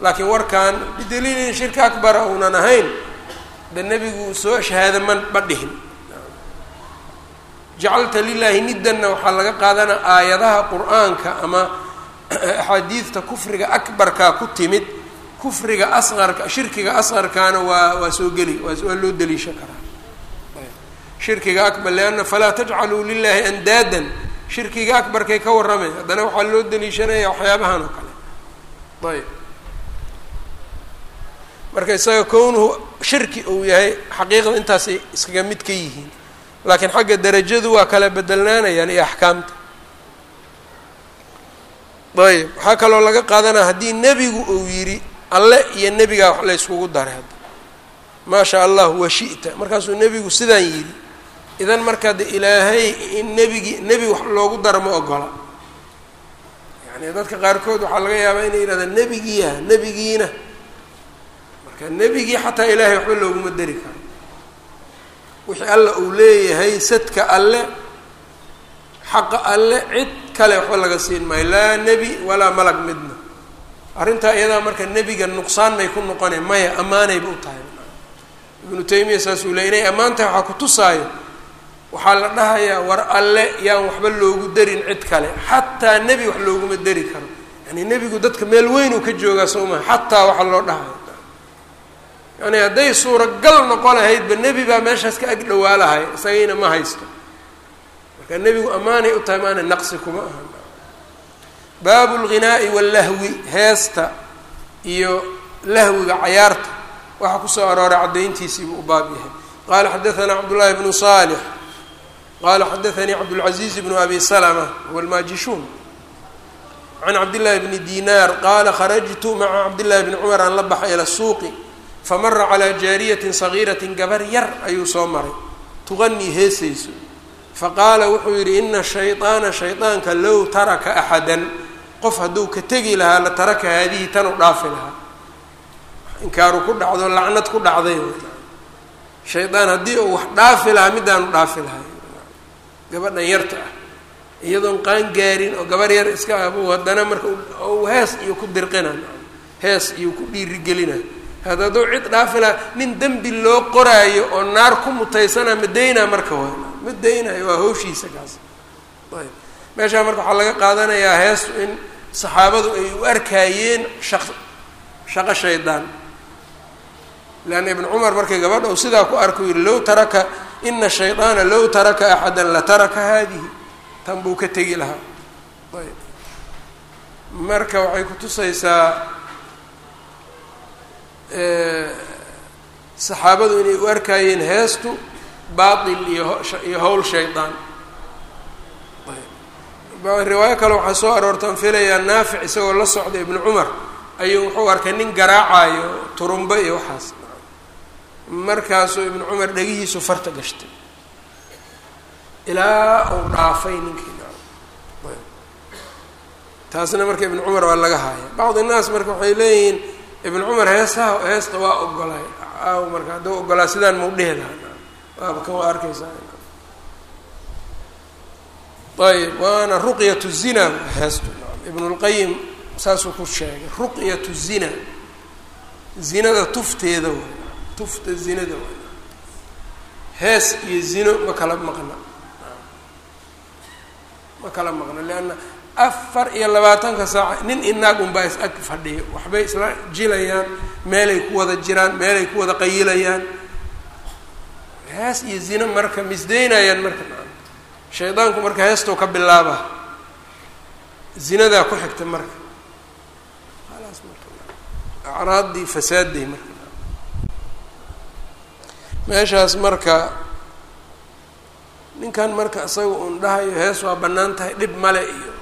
laakiin warkan bidaliil in shirki akbara uunan ahayn de nebigu soo shahaada ma ma dhihin. Jacalta lilaahi niddanna waxaa laga qaadanaa aayadaha qur'aanka ama axaadiidta kufriga akbarkaa ku timid. Kufriga asqarka shirkiga asqarkaana waa waa soo geli waa loo daliisha karaa. Shirkiga akbar lianna falaa tajcaluu lilaahi andaadan. Shirkiga akbarkay ka warramay haddana waxaa loo daliishanaya waxyaabahan oo kale. Ayb marka isaga kownuhu shirki uu yahay xaqiiqda intaasay iskaga mid ka yihiin. Laakiin xagga derajadu waa kala bedelnaanayaan iyo axkaamta. Ayb waxaa kaloo laga qaadanaya haddii nebigu uu yidhi alle iyo nebigaa wax la yskugu daray hadda. Maa shaa allahu washi'ta markaasuu nebigu sidaan yidhi idan markaa de ilaahay in nebigi nebi wax loogu daro ma ogola. Yani dadka qaarkood waxaa laga yaabaa inay yidhahdaan nebigiiya nebigiina marka nebigii xataa ilaahay waxba looguma dari karo. Wixii alla uu leeyahay sadka alle xaqa alle cid kale waxba laga siin maayo. Laa nebi walaa malag midna. Arrintaa iyadaa marka nebiga nuqsaan may ku noqoneen maya ammaanayba u tahay. Ibnu taymiya saasuu ley inay ammaan tahay waxaa ku tusaayo waxaa la dhahayaa war alle yaan waxba loogu darin cid kale. Xataa nebi wax looguma dari karo. Yani nebigu dadka meel weyn uu ka joogaa soo maha xataa waxaa loo dhahayo yani hadday suuragal noqon lahaydba nebi baa meeshaas ka ag dhawaa lahay isagiina ma haysto. Marka nebigu ammaanay u tahay maana naqsi kuma aha. Baabu lghinaa'i wallahwi heesta iyo lahwiga cayaarta. Waxaa ku soo arooray caddayntiisiibuu u baab yahay. Qaala xadaanaa cabdullaahi bnu saalix. Qaala xadaanii cabdulcaziiz bnu abi salama huwa almaajishuun can cabdillaahi bni dinaar qaala kharajtu maca cabdillahi bni cumar aan la baxay ila suuqi famara calaa jaariyatin sagiiratin gabar yar ayuu soo maray tuqanii heesayso faqaala wuxuu yidhi ina shayطaana shayطaanka low taraka axadan qof hadduu ka tegi lahaa la taraka haadihi tan u dhaafi lahaa inkaaru ku dhacdo lacnad ku dhacday shaydaan haddii uu wax dhaafi lahaa midaanu dhaafi lahay gabadhan yarta ah iyadoon qaan gaarin oo gabar yar iska abuu haddana marka u hees iyo ku dirqina hees iyo ku dhiirigelina had hadduu cid dhaafi nin dembi loo qoraayo oo naar ku mutaysana ma daynaa marka wa ma daynayo waa hawshiisa kaas. Ayb. Meeshaa marka waxaa laga qaadanayaa heestu in saxaabadu ay u arkaayeen shaq shaqo shaydaan. Leanna ibnu cumar markay gabadha u sidaa ku arku yihi low taraka ina shaydaana low taraka axadan lataraka haadihi. Tan buu ka tegi lahaa. Ayb. Marka waxay kutusaysaa saxaabadu inay u arkaayeen heestu baatil iyo howl shaydaan riwaayo kale waxaa soo aroortaan filayaa naafic isagoo la socda ibnu cumar ayuu wuxuu arkay nin garaacayo turumbo iyo waxaas. Markaasuu ibnu cumar dhegihiisu farta gashtay. Ilaa uu dhaafay ninkii. Taasna marka ibnu cumar waa laga haaya. Bacdi innaas marka waxay leeyihiin ibnu cumar heesaha heesta waa ogolay. Aaw marka hadduu ogolaa sidaan mau dhehi lahaa. Waaba kan arkaysaa. Ayb waana ruqyatu zina heestu. Ibnu lqayim saasuu ku sheegay ruqyatu zina. Zinada tufteeda way tufta zinada way. Hees iyo zino ma kala maqna. Ma kala maqna leanna afar iyo labaatanka saaca nin inaag unbaa is ag fadhiyo waxbay isla jilayaan meelay ku wada jiraan meelay ku wada qayilayaan. Hees iyo zino marka misdeynayaan marka shaydaanku marka heestau ka bilaaba. Zinadaa ku xigta marka. Acraaddii fasaaday marka meeshaas marka ninkan marka isaga uun dhahayo hees waa bannaan tahay dhib male iyo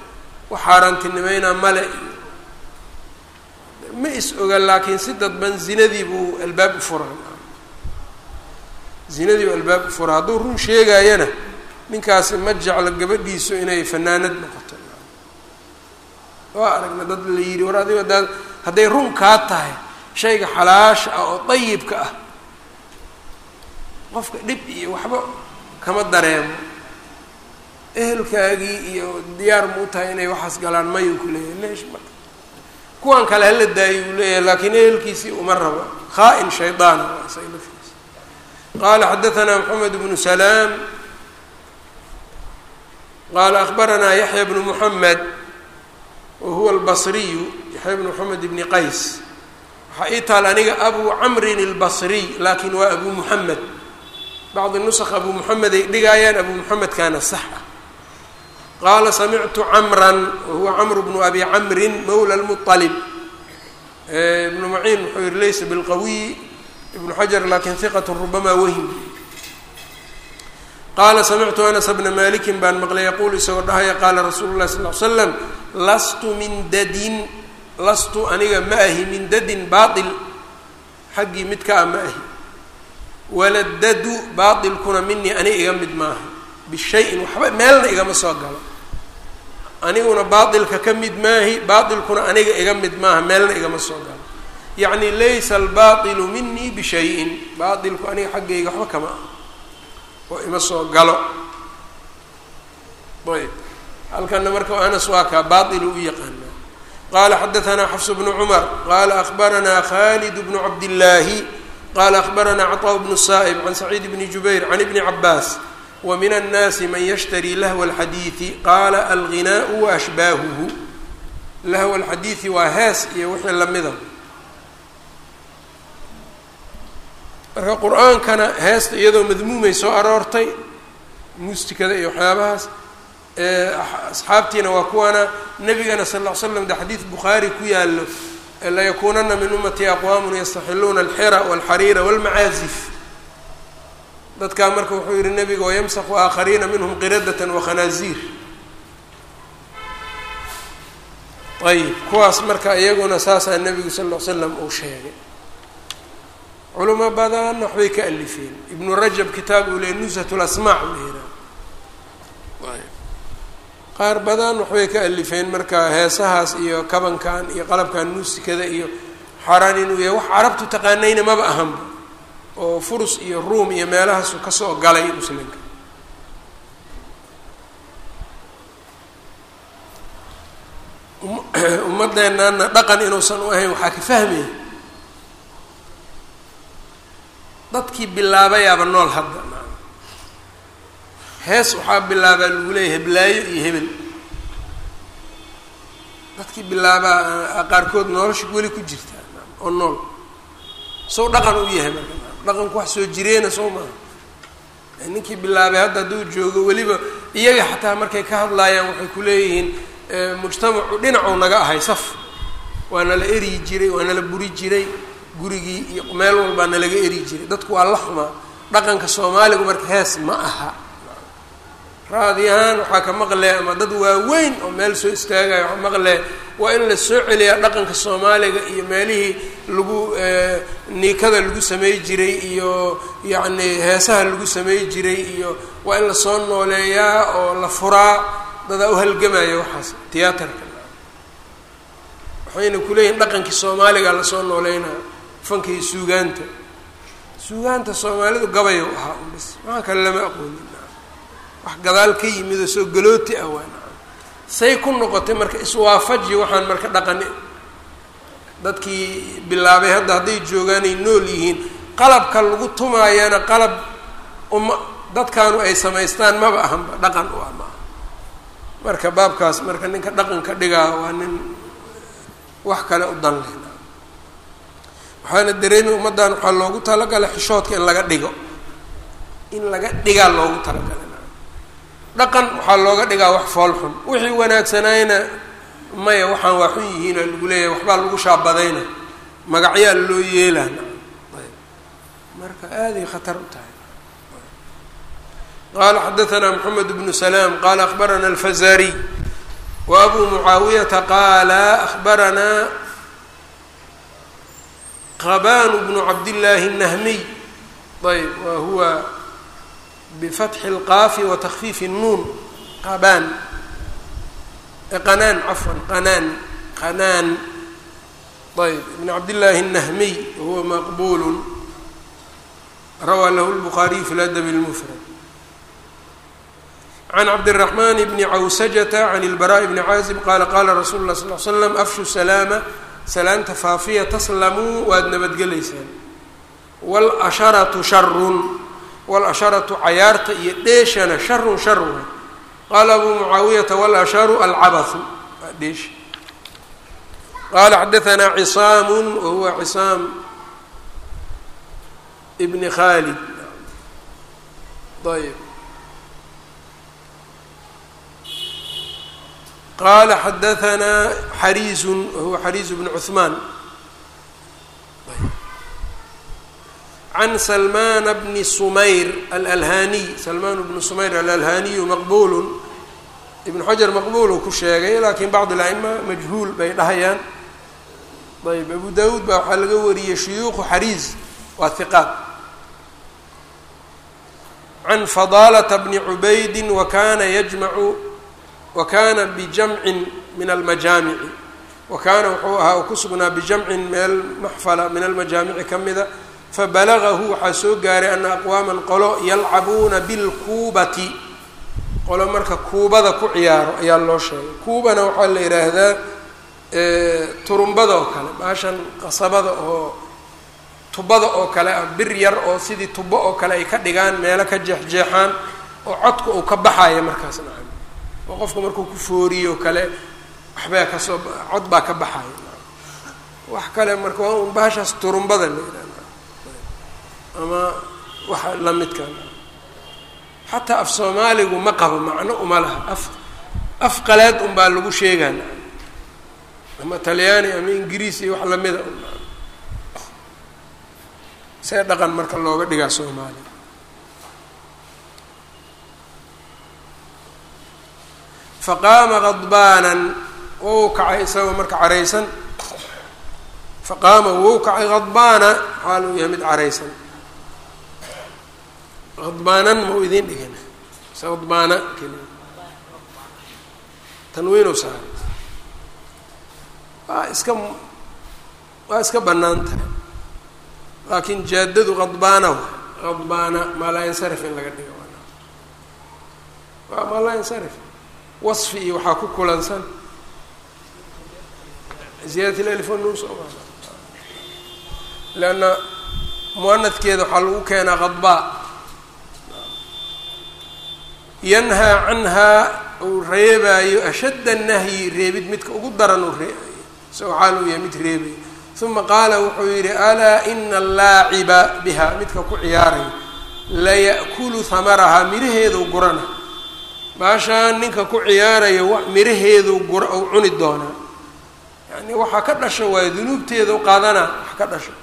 wax xaaraantinimeynaa male. Iyo ma is oga laakiin si dadban zinadii buu albaab u furaa zinadii buu albaab u furaa hadduu run sheegaayana ninkaasi ma jeclo gabadhiisu inay fanaanad noqoto. Waa aragna dad la yidhi war adigo adaad hadday run kaa tahay shayga xalaasha ah oo dayibka ah qofka dhib iyo waxba kama dareemo ehelkaagii iyo diyaar ma u tahay inay waxaas galaan mayuu ku leeyahay leesh marka. Kuwan kale hala daayo uu leeyahay laakiin ehelkiisii uma rabo. Khaa-in shaydaana waa isaga laftiisa qaala xadatanaa maxamed bnu salaam. Qaala akbaranaa yaxya bnu muxamed wa huwa albasriyu yaxya bnu moxamed bni qays. Waxaa ii taal aniga abu camrin albasriy laakin waa abu muxamed bacdi nusq abu muxamed ay dhigaayaan abu muxamedkaana sax ah qaala samictu camran wahuwa camr bnu abi camrin mawla lmualib ibnu maciin wuxuu yihi laysa bilqawiy ibnu xajar laakiin hiqat rubama wahim qaala samictu anas bna malikin baan maqlay yaquul isagoo dhahaya qaala rasuulu lahi sal l slam lastu min dadin lastu aniga ma ahi min dadin baail xaggii mid ah ma ahi waladadu baailkuna minii ani iga mid maaha bishayin waxba meelna igama soo galo aniguna baailka ka mid maahi baailkuna aniga iga mid maaha meelna igama soo galo yacni laysa albaailu minii bishayin baailku aniga xaggayga waxba kama ah oo ima soo galo ayb halkana marka anas waa kaa baailu u yaqaanaa qala xadaanaa xafs bnu cumar qala ahbaranaa khalid bnu cabdillaahi qala ahbaranaa caطaa bnu saa'ib can saciid bni jubayr can ibni cabaas wa min annaasi man yashtarii lahwa alxadiidi qaala alghinaau wa ashbaahuhu lahwa alxadiidi waa hees iyo wixii lamida marka qur'aankana heesta iyadoo madmuumay soo aroortay. Muustikada iyo waxyaabahaas. Asxaabtiina waa kuwaana nabigana sal ll ly slam de xadiid bukhaari ku yaalo layakuunana min ummati aqwaamun yastaxiluuna alxira walxariira walmacaazif dadkaa marka wuxuu yihi nebiga wayamsaku aakhariina minhum qiradatan wakhanaaziir ayib kuwaas marka iyaguna saasaa nebigu sal ll slam uu sheegay. Culamo badanna waxbay ka alifeen. Ibnu rajab kitaab uu leey nushat lasmaac la yihaha qaar badan waxbay ka alifeen marka heesahaas iyo kabankan iyo qalabkan muusikada iyo xaaraan inuu yahay. Wax carabtu taqaanayna maba ahanba oo furus iyo ruum iyo meelahaasu ka soo galay muslimka. Ummadeennaana dhaqan inuusan u ahayn waxaa ka fahmaya dadkii bilaabayaaba nool hadda hees waxaa bilaabaa lagu leeyahay heblaayo iyo hebel. Dadkii bilaabaa qaarkood nolosha weli ku jirta oo nool. Sow dhaqan u yahay marka dhaqanku wax soo jireena soo maaha ninkii bilaabay hadda hadduu joogo weliba iyaga xataa markay ka hadlaayaan waxay ku leeyihiin mujtamacu dhinacuu naga ahay saf. Waa nala eryi jiray waa nala buri jiray gurigii iyo meel walbaa nalaga eri jiray. Dadku waa la xumaa. Dhaqanka soomaaligu marka hees ma aha raadi ahaan waxaa ka maqle ama dad waaweyn oo meel soo istaagayo waxaa maqle waa in la soo celiyaa dhaqanka soomaaliga iyo meelihii lagu niikada lagu samey jiray iyo yacni heesaha lagu samey jiray iyo waa in la soo nooleeyaa oo la furaa dadaa uhalgamaya waxaas tiyaatarka. Waxayna kuleeyihin dhaqankii soomaaliga la soo nooleynaa fankii suugaanta. Suugaanta soomaalidu gabayo ahaa unbas maxaa kale lama aqoonin wax gadaal ka yimid oo soo galooti ah waa say ku noqotay marka iswaafaji waxaan marka dhaqani dadkii bilaabay hadda hadday joogaanay nool yihiin qalabka lagu tumaayana qalab uma dadkaanu ay samaystaan maba ahanba dhaqan u ah marka baabkaas marka ninka dhaqanka dhigaa waa nin wax kale u dan waxaana dareemi ummaddan waxaa loogu talagalay xishoodka in laga dhigo. In laga dhigaa loogu talagalay dhaqan waxaa looga dhigaa wax foolxun wixii wanaagsanayna maya waxaan waa xun yihiina lagu leeyahay waxbaa lagu shaabadayna. Magacyaa loo yeelaan. Marka aaday khatar u tahay. Qala xadaanaa mxamed bnu salaam qala akhbarana alfazariy wa abu mucaawiyata qaala akhbaranaa qabanu bnu cabdillaahi nahmiy. Ayb wa huwa bfatxi اlqaafi wa takfiifi الnuun qabaan qanaan cafwan qanaan qanaan ayb ibn cabdillaahi الnahmiy wahuwa maqbul rawaa lahu lbukhaariyu fi ladab اlmufrad can cabdالرaحman bni cawsajata can اlbaraaء bni caazib qaala qaala rasuulu lah sal l slam afshu salaama salaanta faafiya taslamuu waad nabadgelaysaan wاlasharatu sharun walasharatu cayaarta iyo dheeshana sharun sharun qaala abuu mucaawiyata walasharu alcabathu waa dheesha qaala xadaanaa cisaamu wa huwa cisaam ibni khaalid ayb qaala xadaanaa xariisun wahuwa xariisu bnu cuhmaan can salmana bni sumayr alalhaniy salman bnu sumayr alalhaniyu maqbulu ibn xajar maqbulu ku sheegay laakiin bacd اla'ima majhuul bay dhahayaan ayb abu dawuud baa waxaa laga wariyey shuyuuku xariiz waa hiqaat can fadaalata bni cubaydi wakana yajmacu wakana bijamcin min almajaamici wa kaana wuxuu ahaa uu ku sugnaa bijamcin meel maxfala min almajaamici ka mida fabalagahu waxaa soo gaaray ana aqwaaman qolo yalcabuuna bilkuubati qolo marka kuubada ku ciyaaro ayaa loo sheegay kuubana waxaa la yidhaahdaa turumbada oo kale baashan qasabada oo tubada oo kale ah bir yar oo sidii tubo oo kale ay ka dhigaan meelo ka jeexjeexaan oo codka uu ka baxaya markaas nacam oo qofka markuu ku fooriyo kale waxbaa ka soo cod baa ka baxaya wax kale marka waa turumbada la yidhahda ama waxa lamidka xataa af soomaaligu ma qabo macno uma laha. Af af qaleed unbaa lagu sheegaan ama talyaani ama ingiriis iyo wax lamida see dhaqan marka looga dhigaa soomaaliya faqaama qadbaanan wou kacay isagoo marka caraysan. Faqaama wou kacay qadbaana xaal uu yahay mid caraysan qadbaanan ma u idiin dhigin. Keli tanwiinu saaray. Waa iska waa iska bannaan tahay. Laakiin jaadadu qadbaana qadbaana maa laa in laga dhigo waa maa laa wasfi iyo waxaa ku kulansan. Ziyaadat lalif nuun soo maa leanna muanadkeeda waxaa lagu keenaa qadbaa yanhaa canhaa uu reebaayo ashadda nahyi reebid midka ugu daran uu xaal uu yahay mid reebayo uma qaala wuxuu yidhi alaa ina allaaciba biha midka ku ciyaaraya laya'kulu hamarahaa miraheedu gurana. Baashaan ninka ku ciyaaraya wa miraheedu gura ou cuni doonaa. Yani waxaa ka dhasha waayo dunuubteeda qaadana wax ka dhasha.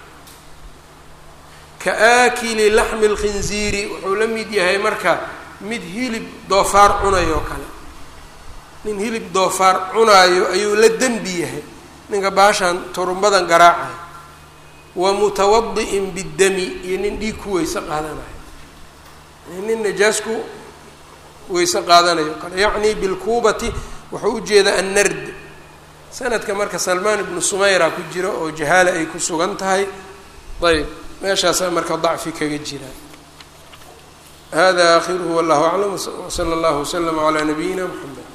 Ka aakili laxmi lkhinziiri wuxuu la mid yahay marka mid hilib doofaar cunayo oo kale. Nin hilib doofaar cunaayo ayuu la dembi yahay. Ninka baashaan turumbadan garaacaya wa mutawadi'in biddami iyo nin dhiig ku weyse qaadanayo. Nin najaas ku weyse qaadanayo. Kale yacni bilkuubati wuxuu u jeedaa annard. Sanadka marka salmaan ibnu sumayra ku jira oo jahaale ay ku sugan tahay ayb meeshaasaa marka dacfi kaga jira hada akhiruhu wallahu aclam wsala allahu waslama calaa nabiyina mxamed